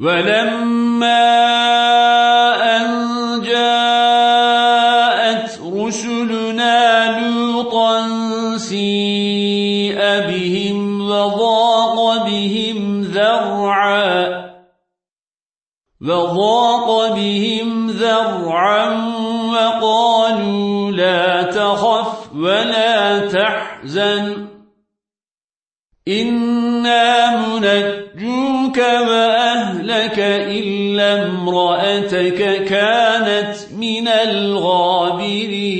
ولما أن جاءت رسلنا لوطا سيء بهم وضاق بهم ذرعا وضاق بهم ذرعا وقالوا لا تخف ولا تحزن إنا منجوك وأهلك لك إلا امرأتك كانت من الغابرين.